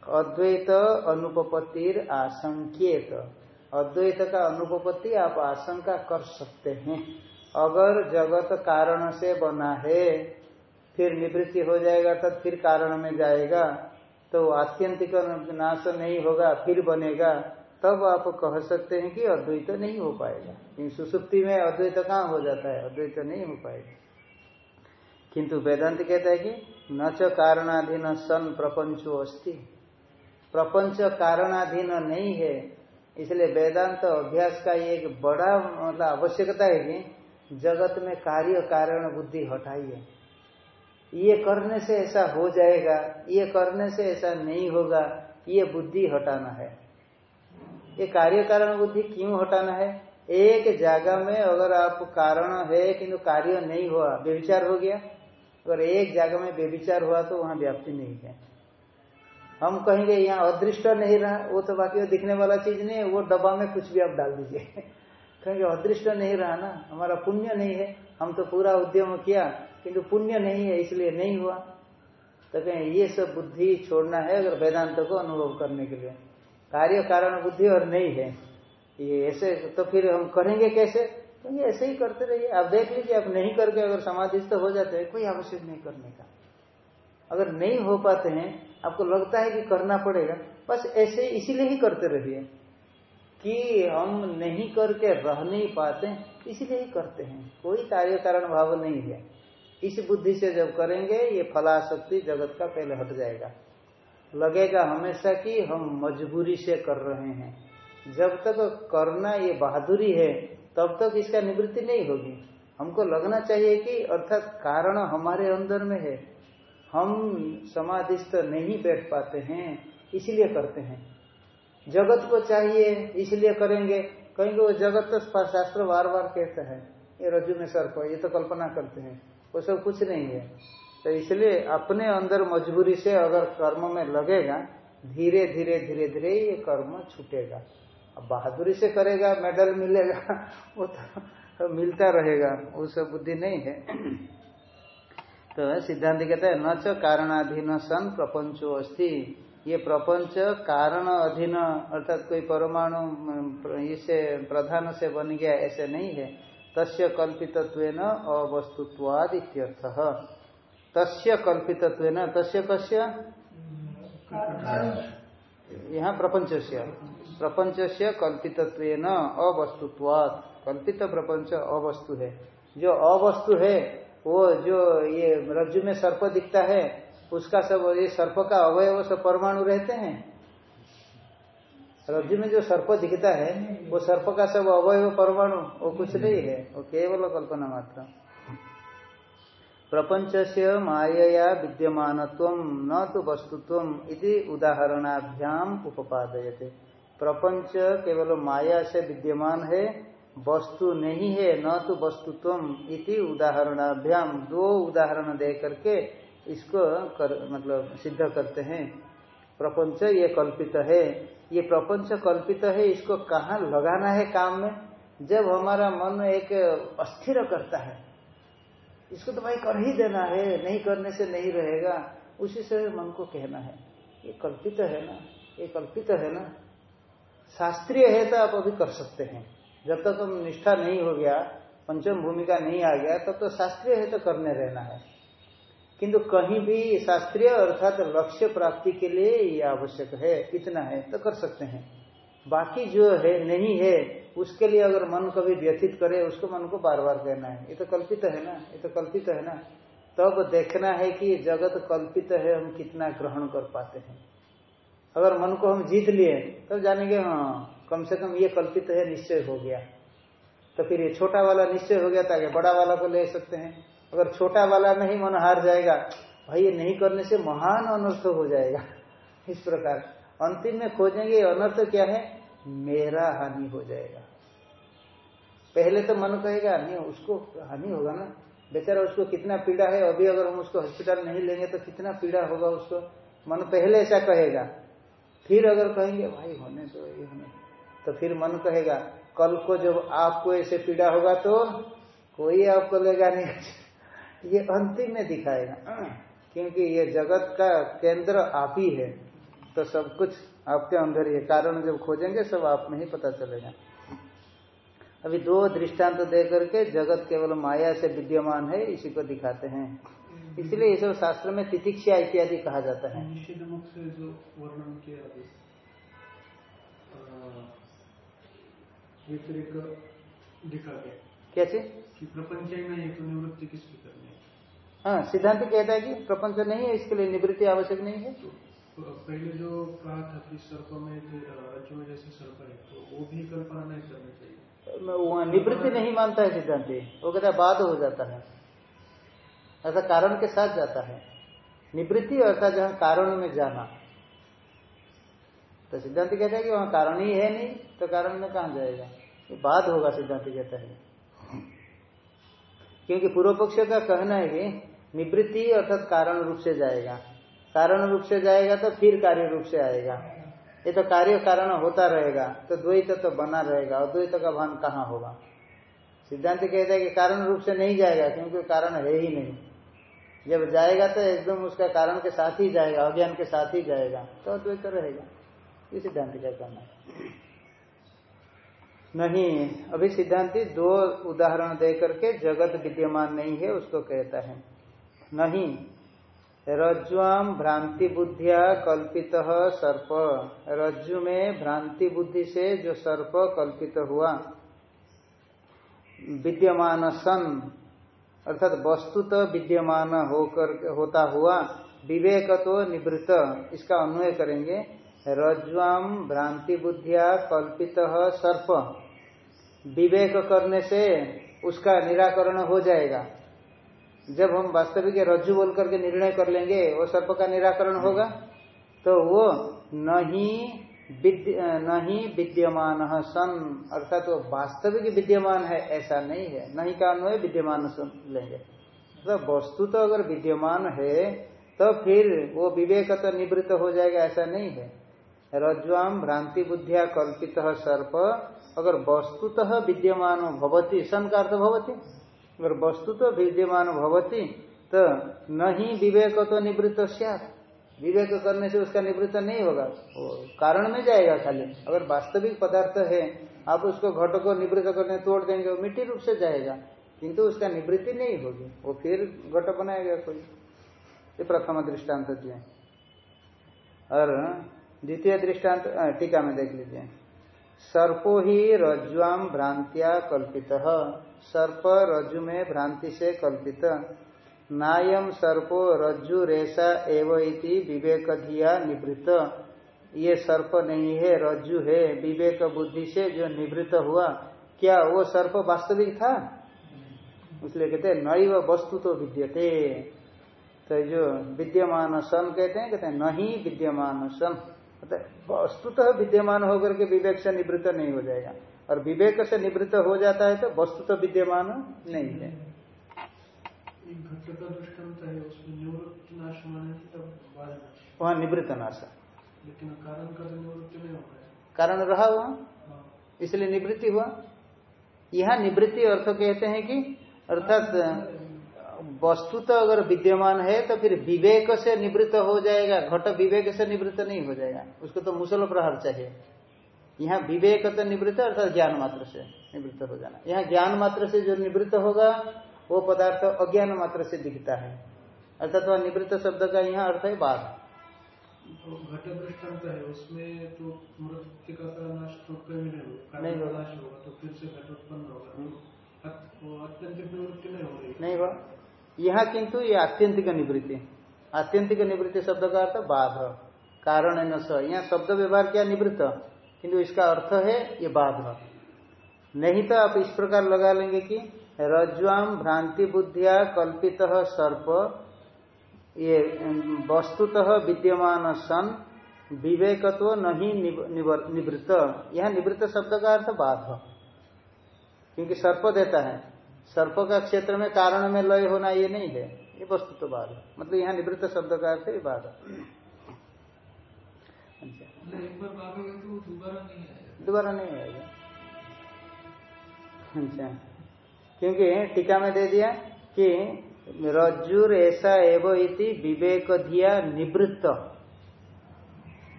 अद्वैत अनुपत्तिर आशंकेत अद्वैत का अनुपत्ति आप आशंका कर सकते हैं। अगर जगत कारण से बना है फिर निवृत्ति हो जाएगा, तब फिर कारण में जाएगा। तो आत्यंतिक नाश नहीं होगा, फिर बनेगा। तब आप कह सकते हैं कि अद्वैत नहीं हो पाएगा। क्योंकि सुसुप्ति में अद्वैत कहाँ हो जाता है? अद्वैत नहीं हो पाएगा। किंतु वेदांत कहता है कि न च कारणाधीन सन प्रपंचो अस्ति। प्रपंच कारणाधीन नहीं है। इसलिए वेदांत अभ्यास का ये एक बड़ा मतलब आवश्यकता है कि जगत में कार्य कारण बुद्धि हटाइए। ये करने से ऐसा हो जाएगा, ये करने से ऐसा नहीं होगा, ये बुद्धि हटाना है। ये कार्य कारण बुद्धि क्यों हटाना है? एक जगह में अगर आप कारण है किंतु कार्य नहीं हुआ व्यविचार हो गया, अगर एक जगह में व्यविचार हुआ तो वहाँ व्याप्ति नहीं है। हम कहेंगे यहाँ अदृष्ट नहीं रहा, वो तो बाकी दिखने वाला चीज़ नहीं है, वो डब्बा में कुछ भी आप डाल दीजिए। कहेंगे अदृष्ट नहीं रहा ना, हमारा पुण्य नहीं है, हम तो पूरा उद्यम किया किंतु पुण्य नहीं है, इसलिए नहीं हुआ। तो कहें, ये सब बुद्धि छोड़ना है अगर वेदांत को अनुभव करने के लिए। कार्य कारण बुद्धि और नहीं है। ये ऐसे तो फिर हम करेंगे कैसे? तो ये ऐसे ही करते रहिए। आप देख लीजिए, आप नहीं करके अगर समाधिस्थ हो जाते हैं, कोई आवश्यक नहीं करने का। अगर नहीं हो पाते हैं, आपको लगता है कि करना पड़ेगा, बस ऐसे इसीलिए ही करते रहिए कि हम नहीं करके रह नहीं पाते, इसीलिए ही करते हैं। कोई कार्य कारण भाव नहीं है। इस बुद्धि से जब करेंगे, ये फलाशक्ति जगत का पहले हट जाएगा। लगेगा हमेशा कि हम मजबूरी से कर रहे हैं। जब तक करना ये बहादुरी है, तब तक इसका निवृत्ति नहीं होगी। हमको लगना चाहिए कि अर्थात कारण हमारे अंदर में है। हम समाधिस्थ नहीं बैठ पाते हैं, इसलिए करते हैं। जगत को चाहिए, इसलिए करेंगे। कहेंगे वो जगत तो शास्त्र बार बार कहता है, ये रजू में सर्प ये तो कल्पना करते हैं। वो सब कुछ नहीं है। तो इसलिए अपने अंदर मजबूरी से अगर कर्म में लगेगा, धीरे धीरे धीरे धीरे ये कर्म छूटेगा। अब बहादुरी से करेगा, मेडल मिलेगा, वो तो मिलता रहेगा, वो सब बुद्धि नहीं है। तो सिद्धांत कहता है, न कारणाधीन सन प्रपंचो अस्थि ये प्रपंच कारण अधीन, अर्थात कोई परमाणु इसे प्रधान से बन गया ऐसे नहीं है। तस्य कल्पितत्व अवस्तुत्वाद तस्य कल्पितत्व तस्य कस्य? यहाँ प्रपंच से प्रपंच से कल्पितत्व अवस्तुत्वाद कल्पित प्रपंच अवस्तु है। जो अवस्तु है, वो जो ये रज्जु में सर्प दिखता है, उसका सब, ये सर्प का अवयव सब परमाणु रहते हैं? रज्जु में जो सर्प दिखता है वो सर्प का सब अवयव परमाणु वो कुछ नहीं है वो केवल कल्पना मात्र। प्रपंच से माया विद्यमान न तो वस्तुत्व इति उदाहरणाभ्याम उपादयते प्रपंच केवल माया से विद्यमान है वस्तु नहीं है न तो वस्तुत्व इति उदाहरणाभ्याम दो उदाहरण दे करके इसको कर, मतलब सिद्ध करते हैं। प्रपंच ये कल्पित है। ये प्रपंच कल्पित है इसको कहाँ लगाना है काम में? जब हमारा मन एक अस्थिर करता है इसको तो भाई कर ही देना है नहीं करने से नहीं रहेगा उसी से मन को कहना है। ये कल्पित है ना ये कल्पित है ना। शास्त्रीय है तो आप अभी कर सकते हैं। जब तक हम निष्ठा नहीं हो गया पंचम भूमिका नहीं आ गया तब तो, तो शास्त्रीय है तो करने रहना है। किंतु कहीं भी शास्त्रीय अर्थात लक्ष्य प्राप्ति के लिए ये आवश्यक है, इतना है तो कर सकते हैं। बाकी जो है, नहीं है, उसके लिए अगर मन कभी व्यथित करे, उसको मन को बार बार कहना है। ये तो कल्पित है ना, ये तो कल्पित है ना। तब तो देखना है कि जगत कल्पित है, हम कितना ग्रहण कर पाते हैं। अगर मन को हम जीत लिए, तब तो जानेंगे हाँ कम से कम ये कल्पित है, निश्चय हो गया। तो फिर ये छोटा वाला निश्चय हो गया ताकि बड़ा वाला को ले सकते हैं। अगर छोटा वाला नहीं मन हार जाएगा, भाई ये नहीं करने से महान अनर्थ हो जाएगा। इस प्रकार। अंतिम में खोजेंगे, अनर्थ क्या है? मेरा हानि हो जाएगा। पहले तो मन कहेगा, नहीं, उसको हानि होगा ना। बेचारा उसको कितना पीड़ा है, अभी अगर हम उसको हॉस्पिटल नहीं लेंगे तो कितना पीड़ा होगा उसको। मन पहले ऐसा कहेगा। फिर अगर कहेंगे, भाई होने तो ये होने तो फिर मन कहेगा, कल को जब आपको ऐसे पीड़ा होगा तो कोई आपको लेगा नहीं। ये अंतिम में दिखाएगा। क्योंकि ये जगत का केंद्र आप ही है तो सब कुछ आपके अंदर ही। है कारण जब खोजेंगे सब आप में ही पता चलेगा। अभी दो दृष्टांत तो दे करके जगत केवल माया से विद्यमान है इसी को दिखाते हैं। इसलिए ये सब शास्त्र में तितिक्षा इत्यादि कहा जाता है। गया। कैसे? प्रपंच ही नहीं तो निवृत्ति किसकी हाँ सिद्धांत कहता है कि प्रपंच नहीं है इसके लिए निवृत्ति आवश्यक नहीं है। तो पहले जो कहा था कि सर्प में रज्जु में जैसे सर्प है तो वो भी कल्पना नहीं करनी चाहिए। वहाँ निवृत्ति नहीं मानता है सिद्धांति। वो कहता है बाद हो जाता है। ऐसा कारण के साथ जाता है। निवृत्ति अर्थात जहाँ कारण में जाना। तो सिद्धांत कहता है कि वहाँ कारण ही है नहीं तो कारण में कहा जाएगा? ये बात होगा सिद्धांत कहता है। क्योंकि पूर्व पक्ष का कहना है कि निवृत्ति अर्थात कारण रूप से जाएगा। कारण रूप से जाएगा तो फिर कार्य रूप से आएगा। ये तो कार्य कारण होता रहेगा तो द्वैत तो बना रहेगा और द्वैत का भान कहाँ होगा? सिद्धांत कहता है कि कारण रूप से नहीं जाएगा, क्योंकि कारण है ही नहीं। जब जाएगा तो एकदम उसका कारण के साथ ही जाएगा, अज्ञान के साथ ही जाएगा तो अद्वैत रहेगा। ये सिद्धांत क्या कहना नहीं, अभी सिद्धांति दो उदाहरण दे करके जगत विद्यमान नहीं है, उसको कहता है। नहीं। रज्जुआम भ्रांति बुद्धिया कल्पित सर्प। रज्जु में भ्रांति बुद्धि से जो सर्प कल्पित हुआ। विद्यमान सन, अर्थात वस्तु तो विद्यमान होकर, होता हुआ विवेक तो निवृत्त, इसका अन्वय करेंगे। रज्जुआम भ्रांति बुद्धिया कल्पित सर्प। विवेक करने से उसका निराकरण हो जाएगा। जब हम वास्तविक रज्जु बोल करके निर्णय कर लेंगे, वो सर्प का निराकरण होगा? तो वो नहीं नहीं विद्यमान सन, अर्थात वो वास्तविक विद्यमान है, ऐसा नहीं है। नहीं का अन्वय, विद्यमान सुन लेंगे। तो वस्तु तो अगर विद्यमान है तो फिर वो विवेक तो निवृत्त हो जाएगा, ऐसा नहीं है। रज्वाम भ्रांति बुद्धिया कल्पित सर्प, अगर वस्तुतः विद्यमान भवती, सन का अर्थ भवती? अगर वस्तु तो विद्यमान भवती तो नहीं विवेक तो निवृत्त विवेक करने से उसका निवृत्त नहीं होगा, वो कारण में जाएगा खाली। अगर वास्तविक पदार्थ है, आप उसको घट को निवृत्त करने तोड़ देंगे, वो मिट्टी रूप से जाएगा, किंतु उसका निवृत्ति नहीं होगी, वो फिर घट बनाएगा कोई। ये प्रथम दृष्टांत दिए। और द्वितीय दृष्टांत टीका में देख लीजिए। सर्पो ही रज्वाम भ्रांतिया कल्पित। सर्प रज्जु में भ्रांति से कल्पित। नायम सर्पो रज्जु रेशा एव इति विवेक धिया निवृत्त। ये सर्प नहीं है, रज्जु है, विवेक बुद्धि से जो निवृत्त हुआ, क्या वो सर्प वास्तविक था? इसलिए कहते हैं नई वस्तु तो विद्यते। तो जो विद्यमान सन कहते हैं कहते हैं, नहीं विद्यमान सन। वस्तुतः विद्यमान होकर के विवेक से निवृत्त नहीं हो जाएगा। और विवेक से निवृत्त हो जाता है तो वस्तु तो विद्यमान नहीं है। वहाँ निवृत्त नाश लेकिन कारण का निवृत्ति नहीं कारण रहा वहाँ। इसलिए निवृत्ति हुआ। यहाँ निवृत्ति अर्थ कहते हैं कि अर्थात वस्तु तो अगर विद्यमान है तो फिर विवेक से निवृत्त हो जाएगा। घट विवेक से निवृत्त नहीं हो जाएगा। उसको तो मुसल प्रहार चाहिए। यहाँ विवेक तो निवृत्त अर्थात ज्ञान मात्र से निवृत्त हो जाना। यहाँ ज्ञान मात्र से जो निवृत्त होगा वो पदार्थ अज्ञान मात्र से दिखता है। अर्थात वह निवृत्त शब्द का यहाँ अर्थ है बाघ तो घट दृष्टांत है उसमें तो मृतिका का नाश तो कभी नहीं होगा। नाश होगा तो फिर से घट उत्पन्न होगा। हम्म। निवृत्ति नहीं हो रही। नहीं हुआ। यहाँ किंतु ये आत्यंतिक निवृत्ति। आत्यंतिक निवृत्ति शब्द का अर्थ बाध। कारण न स। यहाँ शब्द व्यवहार किया निवृत्त? किंतु इसका अर्थ है ये बाध। नहीं तो आप इस प्रकार लगा लेंगे कि रज्वाम भ्रांति बुद्धिया कल्पित सर्प। ये वस्तुतः विद्यमान सन। विवेकत्व नहीं निवृत्त। यह निवृत्त शब्द का अर्थ बाध। क्योंकि सर्प देता है। सर्प का क्षेत्र में कारण में लय होना ये नहीं है। ये वस्तु तो बाध मतलब यहाँ निवृत्त शब्द का अर्थ बाध दोबारा नहीं आएगा। अच्छा। क्योंकि टीका में दे दिया कि रज्जुर ऐसा एवं इति विवेक दिया निवृत्त।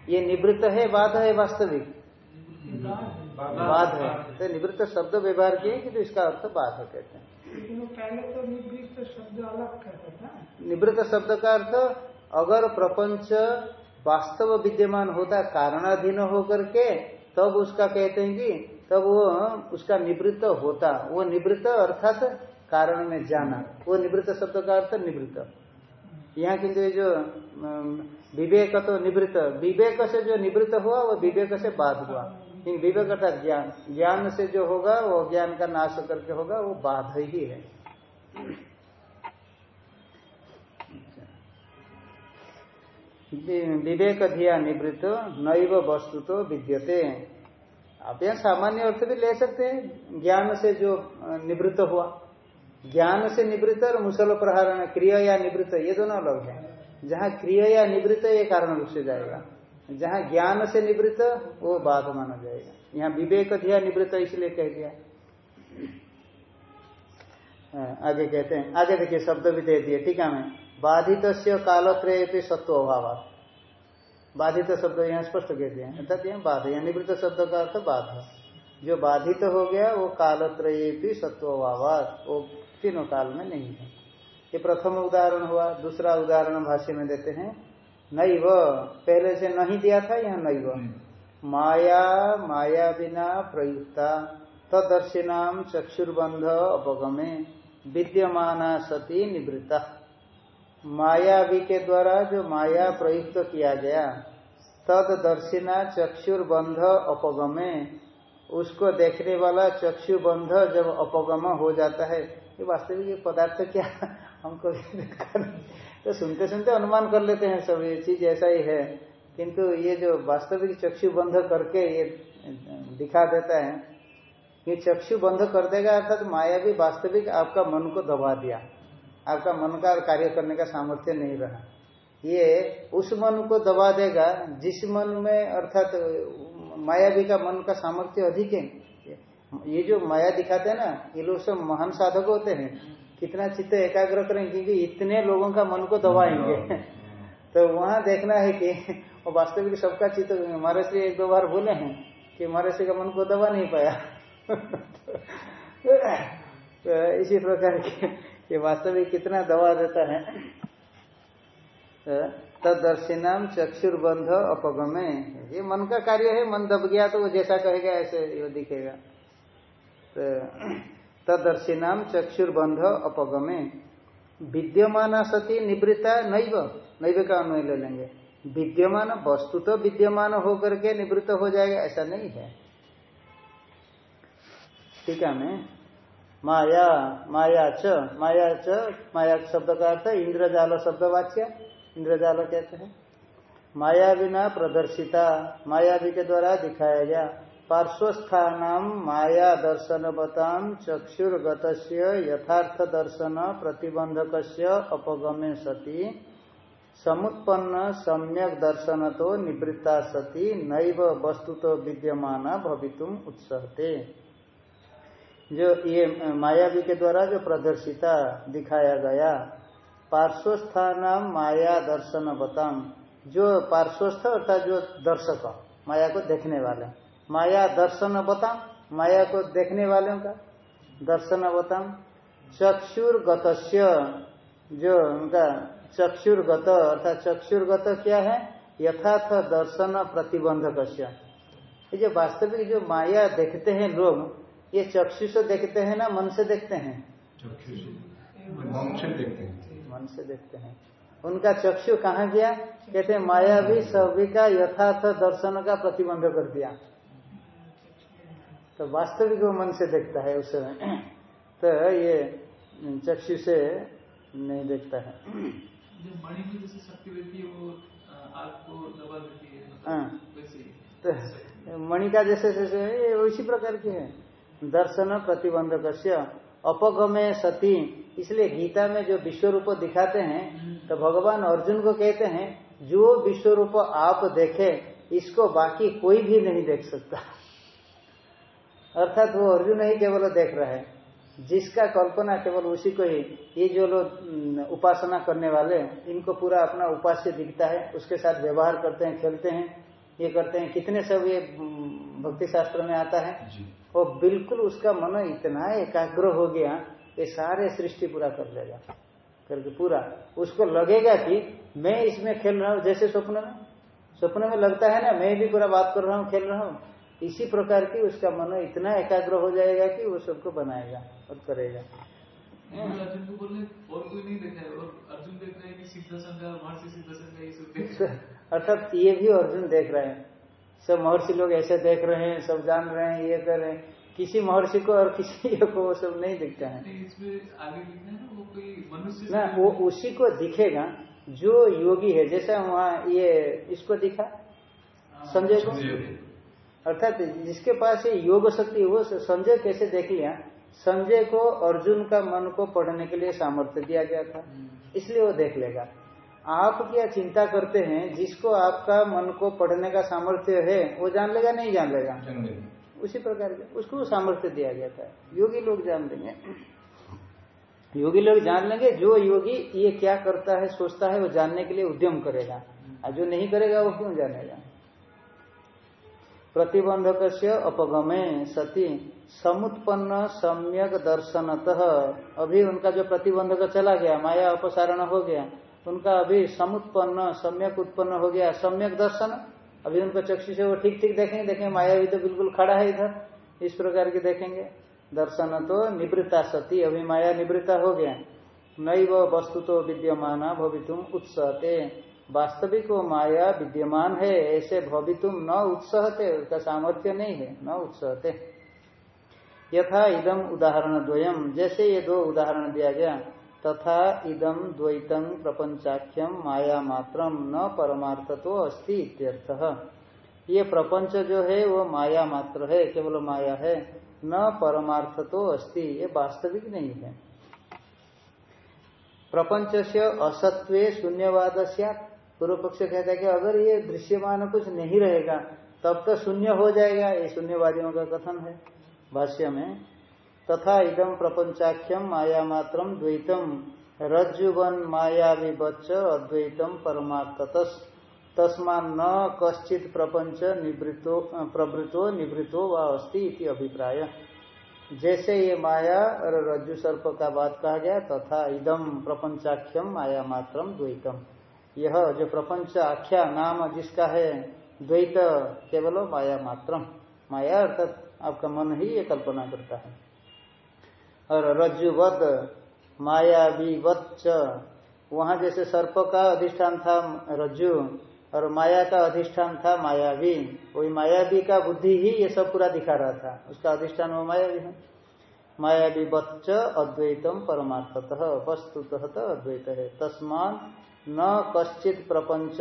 ये निवृत्त है बाध है वास्तविक? बाध है। तो निवृत्त शब्द व्यवहार किए कि तो इसका अर्थ बाध कहते हैं। पहले तो निवृत्त शब्द अलग निवृत्त शब्द का अर्थ, अगर प्रपंच वास्तव विद्यमान होता, कारणाधीन होकर के, तब उसका कहते हैं कि, तब वो, उसका निवृत्त होता। वो निवृत्त अर्थात कारण में जाना। वो निवृत्त शब्द का अर्थ निवृत्त। यहाँ किंतु जो विवेक तो निवृत्त। विवेक से जो निवृत्त हुआ, वो विवेक से बाध हुआ। विवेक अर्थात ज्ञान ज्ञान से जो होगा, वो ज्ञान का नाश करके होगा, वो बाध ही है। विवेक धिया निवृत्त, नैव वस्तु तो विद्यते। आप यहाँ सामान्य अर्थ भी ले सकते हैं, ज्ञान से जो निवृत्त हुआ। ज्ञान से निवृत्त और मुसल प्रहार क्रिया या निवृत्त, ये दोनों अलग है। जहाँ क्रिया या निवृत्त, ये कारण रूप से जाएगा। जहाँ ज्ञान से निवृत्त, वो बाध माना जाएगा। यहाँ विवेक दिया, निवृत्त इसलिए कह दिया। आगे कहते हैं, आगे देखिए, शब्द भी दे दिए, ठीक है मैं बाधित से कालत्रय सत्व अभाव बाधित शब्द यहाँ स्पष्ट कह दिया अर्थात यहाँ बाध, यहाँ निवृत्त शब्द का अर्थ बाध जो बाधित हो गया, वो कालत्रय भी सत्व अभाव वो तीनों काल में नहीं है। ये प्रथम उदाहरण हुआ, दूसरा उदाहरण भाष्य में देते हैं नैव। पहले से नहीं दिया था यहाँ नैव? माया माया बिना प्रयुक्ता तदर्शिनाम चक्षुर्बंध अपगमे विद्यमाना सती निवृत्ता। मायावी के द्वारा जो माया प्रयुक्त किया गया तद दर्शिना चक्षुर्बंध अपगमे उसको देखने वाला चक्षुबंध जब अपगम हो जाता है ये वास्तविक पदार्थ क्या? हमको तो सुनते सुनते अनुमान कर लेते हैं सब, ये चीज़ ऐसा ही है। किंतु ये जो वास्तविक चक्षु बंध करके ये दिखा देता है, ये चक्षु बंध कर देगा अर्थात तो माया भी वास्तविक आपका मन को दबा दिया। आपका मन का कार्य करने का सामर्थ्य नहीं रहा। ये उस मन को दबा देगा जिस मन में अर्थात मायावी का मन का सामर्थ्य अधिक है। ये जो माया दिखाते हैं ना, ये लोग सब महान साधक होते हैं। कितना चित्त एकाग्र करें क्योंकि इतने लोगों का मन को दबाएँगे। तो वहाँ देखना है कि वो वास्तविक सबका चित्त महर्षि एक दो बार बोले हैं कि महर्षि का मन को दबा नहीं पाया। तो इसी प्रकार के वास्तविक कितना दबा देता है। तो तदर्शिनाम चक्षुर्बंध अपगमे। ये मन का कार्य है मन दब गया तो वो जैसा कहेगा ऐसे वो दिखेगा। तो तदर्शिनाम चक्षुर्बंध अपगमे। विद्यमान सती निवृत्ता नैव नैव का अन्वय ले लेंगे। विद्यमान वस्तु तो विद्यमान होकर के निवृत्त हो जाएगा, ऐसा नहीं है। ठीक है, मैं। माया माया च माया च, माया शब्द का अर्थ है इंद्रजाल शब्द वाच्य इंद्रजाल कहते हैं। माया बिना प्रदर्शिता मायावी के द्वारा दिखाया गया। पार्श्वस्थान माया दर्शनवताम चक्षुर्गत यथार्थ दर्शन प्रतिबंधक अपगमे सती, समुत्पन्न सम्यक दर्शन तो निवृत्ता सती, नैव वस्तु तो विद्यमान भवितुम उत्सहते जो ये मायावी के द्वारा जो प्रदर्शिता दिखाया गया, पार्श्वस्थान माया दर्शन बताम जो पार्श्वस्थ अर्थात जो दर्शक, माया को देखने वाले माया दर्शन बताम माया को देखने वालों का दर्शन बताम। चक्षुर्गत जो उनका चक्षुर्गत अर्थात चक्षुर्गत क्या है? यथार्थ दर्शन प्रतिबंधक ये जो वास्तविक जो माया देखते हैं लोग ये चक्षु से देखते हैं ना मन से देखते हैं? मन से देखते हैं। मन से देखते हैं। उनका चक्षु कहाँ गया? कहते माया भी सभी का यथार्थ दर्शन का प्रतिबंध कर दिया। तो वास्तविक वो मन से देखता है उस समय। तो ये चक्षु से नहीं देखता है। तो मणि का जैसे जैसे ये उसी प्रकार की है। दर्शन प्रतिबंधक अपगमे सती। इसलिए गीता में जो विश्व रूप दिखाते हैं तो भगवान अर्जुन को कहते हैं जो विश्व रूप आप देखे इसको बाकी कोई भी नहीं देख सकता। अर्थात वो अर्जुन ही केवल देख रहा है। जिसका कल्पना केवल उसी को ही ये जो लोग उपासना करने वाले इनको पूरा अपना उपास्य दिखता है उसके साथ व्यवहार करते हैं खेलते हैं ये करते हैं। कितने सब ये भक्ति शास्त्र में आता है। वो बिल्कुल उसका मन इतना एकाग्र हो गया ये सारे सृष्टि पूरा कर लेगा। करके पूरा। उसको लगेगा कि मैं इसमें खेल रहा हूँ जैसे स्वप्न में। स्वप्न में लगता है ना मैं भी पूरा बात कर रहा हूँ खेल रहा हूँ। इसी प्रकार की उसका मन इतना एकाग्र हो जाएगा कि वो सबको बनाएगा और करेगा। अर्जुन को बोले और कोई नहीं देखा है और अर्जुन देख रहे हैं कि सिद्ध संघ महर्षि सिद्ध संघ ये सब देख अर्थात ये भी अर्जुन देख रहे हैं। सब महर्षि लोग ऐसे देख रहे हैं सब जान रहे हैं ये कर रहे हैं। किसी महर्षि को और किसी को वो सब नहीं दिखता है। नहीं इसमें आगे लिखना है ना वो मनुष्य से वो उसी को दिखेगा जो योगी है। जैसा वहाँ ये इसको दिखा? हाँ, संजय को। अर्थात जिसके पास ये योग शक्ति है, वो संजय कैसे देख लिया? संजय को अर्जुन का मन को पढ़ने के लिए सामर्थ्य दिया गया था। इसलिए वो देख लेगा। आप क्या चिंता करते हैं? जिसको आपका मन को पढ़ने का सामर्थ्य है वो जान लेगा नहीं जान लेगा? उसी प्रकार के उसको सामर्थ्य दिया गया था। योगी लोग जान लेंगे। योगी लोग जान लेंगे जो योगी ये क्या करता है सोचता है वो जानने के लिए उद्यम करेगा। और जो नहीं करेगा वो क्यों जानेगा? प्रतिबंधक से अपगमे सती। समुत्पन्न सम्यक दर्शनतः। अभी उनका जो प्रतिबंधक चला गया, माया अपसारण हो गया, उनका अभी समुत्पन्न, सम्यक उत्पन्न हो गया, सम्यक दर्शन। अभी उनको चक्षु से वो ठीक ठीक देखेंगे देखेंगे माया भी तो बिल्कुल खड़ा है इधर। इस प्रकार के देखेंगे। दर्शन तो निवृत्ता सती, अभी माया निवृत्ता हो गया। नई वस्तु तो विद्यमान भवितुम उत्सहते वास्तविक वो माया विद्यमान है, ऐसे भवितुम न उत्सहते, उसका सामर्थ्य नहीं है, न उत्सहते। यथा इदम उदाहरण द्वयम जैसे ये दो उदाहरण दिया गया, तथा इदम द्वैतम प्रपंचाख्यम माया मात्रम न परमार्थ तो इत्यर्थ। ये प्रपंच जो है, वो माया मात्र है, केवल माया है, न परमार्थ तो अस्ति, ये वास्तविक नहीं है। प्रपंच से असत्व शून्यवाद पूर्व पक्ष कहता है कि अगर ये दृश्यमान कुछ नहीं रहेगा, तब तो शून्य हो जाएगा। ये शून्यवादियों का कथन है भाष्य में। तथा इदम प्रपंचाख्यम माया मात्रम द्वैतम रज्जुवन माया विवच्च अद्वैतम परमार्थतस। तस्मा न कश्चित प्रपंच निवृत्तो, प्रवृत्तो निवृत्तो व अस्ति इति अभिप्राय। जैसे ये माया और रज्जु सर्प का बात कहा गया, तथा इदम प्रपंचाख्यम माया मात्रम द्वैतम यह जो प्रपंच आख्या नाम जिसका है द्वैत, केवल माया मात्रम। माया अर्थात आपका मन ही ये कल्पना करता है। और रज्जुवत, मायावीवत वहाँ जैसे सर्प का अधिष्ठान था रज्जु, और माया का अधिष्ठान था मायावी। वही मायावी का बुद्धि ही ये सब पूरा दिखा रहा था। उसका अधिष्ठान वो मायावी है। मायावी बच्च अद्वैतम परमार्थतः, वस्तुतः तो अद्वैत है। तस्मान न कश्चित प्रपंच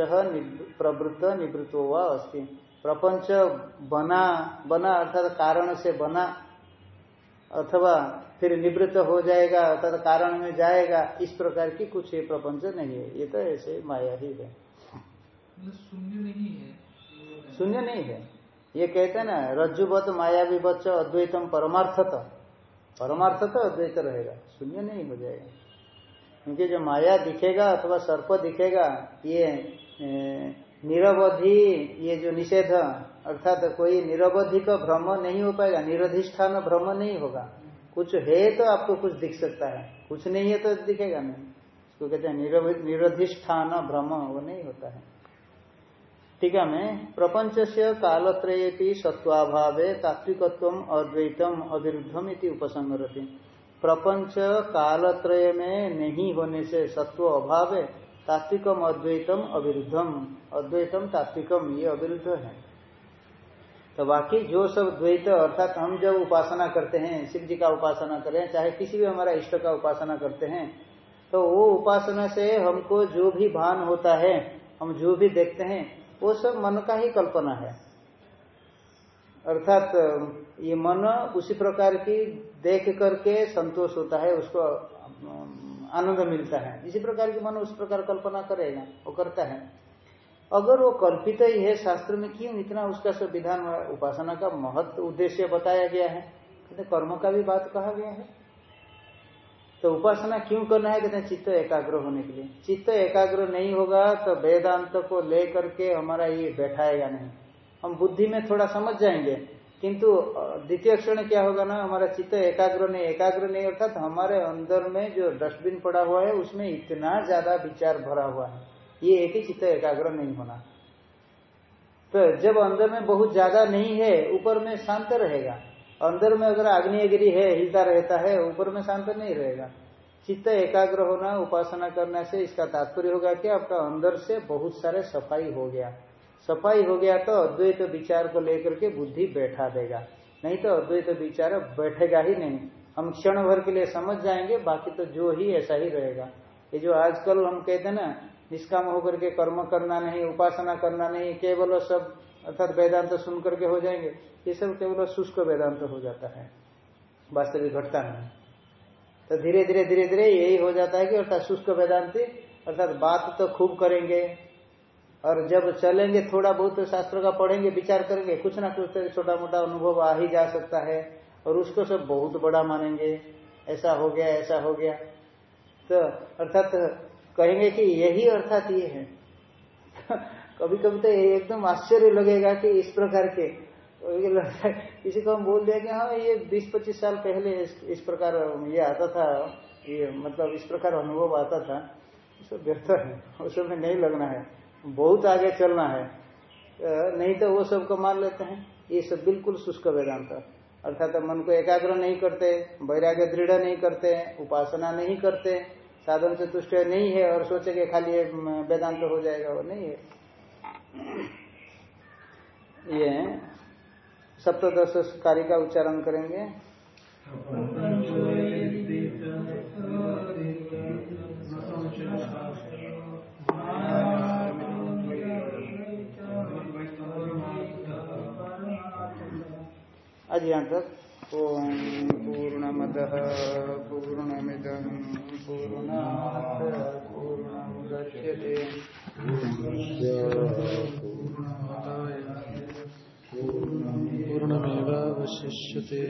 प्रवृत्त निवृत्तो व अस्ति। प्रपंच बना बना अर्थात कारण से बना अथवा फिर निवृत्त हो जाएगा अर्थात कारण में जाएगा इस प्रकार की कुछ ये प्रपंच नहीं है। ये तो ऐसे माया ही। है मतलब शून्य नहीं है। शून्य नहीं है। ये कहते हैं ना रज्जुबत माया विवच्च अद्वैतम परमार्थत। परमार्थत अद्वैत रहेगा। शून्य नहीं हो जाएगा। क्योंकि जो माया दिखेगा अथवा सर्प दिखेगा, ये निरवधि, ये जो निषेध, अर्थात कोई निरवधि का भ्रम नहीं हो पाएगा, निरधिष्ठान भ्रम नहीं होगा। कुछ है तो आपको कुछ दिख सकता है, कुछ नहीं है तो दिखेगा नहीं। इसको कहते हैं निरधिष्ठान भ्रम, वो नहीं होता है। ठीक है, मैं प्रपंच से कालत्रये सत्वाभावे तात्विकत्व अद्वैतम अविरुद्धम इति उपसंगरति प्रपंच कालत्रय में नहीं होने से सत्व अभाव है तात्विकम अद्वैतम अविरुद्धम। अद्वैतम, तात्विकम, ये अविरुद्ध है। तो बाकी जो सब द्वैत, अर्थात हम जब उपासना करते हैं, शिव जी का उपासना करें चाहे किसी भी हमारा इष्ट का उपासना करते हैं तो वो उपासना से हमको जो भी भान होता है, हम जो भी देखते हैं, वो सब मन का ही कल्पना है। अर्थात, ये मन उसी प्रकार की देख करके संतोष होता है, उसको आनंद मिलता है। इसी प्रकार की मन उस प्रकार कल्पना करेगा, वो करता है। अगर वो कल्पित ही है, शास्त्र में क्यों इतना उसका सब विधान उपासना का महत्व उद्देश्य बताया गया है? कहते, कर्म का भी बात कहा गया है। तो उपासना क्यों करना है? कहते, चित्त एकाग्र होने के लिए। चित्त एकाग्र नहीं होगा तो वेदांत को लेकर के हमारा ये बैठाएगा नहीं। हम बुद्धि में थोड़ा समझ जाएँगे। किंतु द्वितीय क्षण क्या होगा ना, हमारा चित्त एकाग्र नहीं एकाग्र नहीं, अर्थात हमारे अंदर में जो डस्टबिन पड़ा हुआ है, उसमें इतना ज़्यादा विचार भरा हुआ है। ये एक ही चित्त एकाग्र नहीं होना। तो जब अंदर में बहुत ज़्यादा नहीं है, ऊपर में शांत रहेगा। अंदर में अगर आग्नेयगिरी है, हिलता रहता है, ऊपर में शांत नहीं रहेगा। चित्त एकाग्र होना, उपासना करने से इसका तात्पर्य होगा कि आपका अंदर से बहुत सारे सफ़ाई हो गया। सफ़ाई हो गया तो अद्वैत विचार को लेकर के बुद्धि बैठा देगा। नहीं तो अद्वैत विचार बैठेगा ही नहीं। हम क्षण भर के लिए समझ जाएँगे, बाकी तो जो ही ऐसा ही रहेगा। ये जो आजकल हम कहते हैं ना, निष्काम होकर के कर्म करना नहीं, उपासना करना नहीं, केवल सब अर्थात वेदांत तो सुन करके हो जाएँगे, ये सब केवल शुष्क वेदांत तो हो जाता है। वास्तविक घटता नहीं। तो धीरे धीरे धीरे धीरे यही हो जाता है कि अर्थात शुष्क वेदांति, अर्थात बात तो खूब करेंगे और जब चलेंगे थोड़ा बहुत तो शास्त्र का पढ़ेंगे विचार करेंगे कुछ ना कुछ तो छोटा मोटा अनुभव आ ही जा सकता है और उसको सब बहुत बड़ा मानेंगे। ऐसा हो गया ऐसा हो गया। तो अर्थात कहेंगे कि यही अर्थात ये है। कभी कभी तो एकदम आश्चर्य लगेगा कि इस प्रकार के किसी को हम बोल दिया कि हाँ ये बीस पच्चीस साल पहले इस, प्रकार ये आता था ये मतलब इस प्रकार अनुभव आता था। सब व्यर्थ है उस समय नहीं लगना है। बहुत आगे चलना है। नहीं तो वो सबको मान लेते हैं। ये सब बिल्कुल शुष्क वेदांत अर्थात मन को एकाग्र नहीं करते, वैराग्य दृढ़ नहीं करते, उपासना नहीं करते, साधन से तुष्ट नहीं है और सोचे कि खाली वेदांत हो जाएगा, वो नहीं है। ये सप्तश कार्य का उच्चारण करेंगे। आज यहाँ तक। ओम पूर्णमद पूर्णमिद। पूर्ण पूर्णमुदच्यते पूर्णमेवावशिष्यते।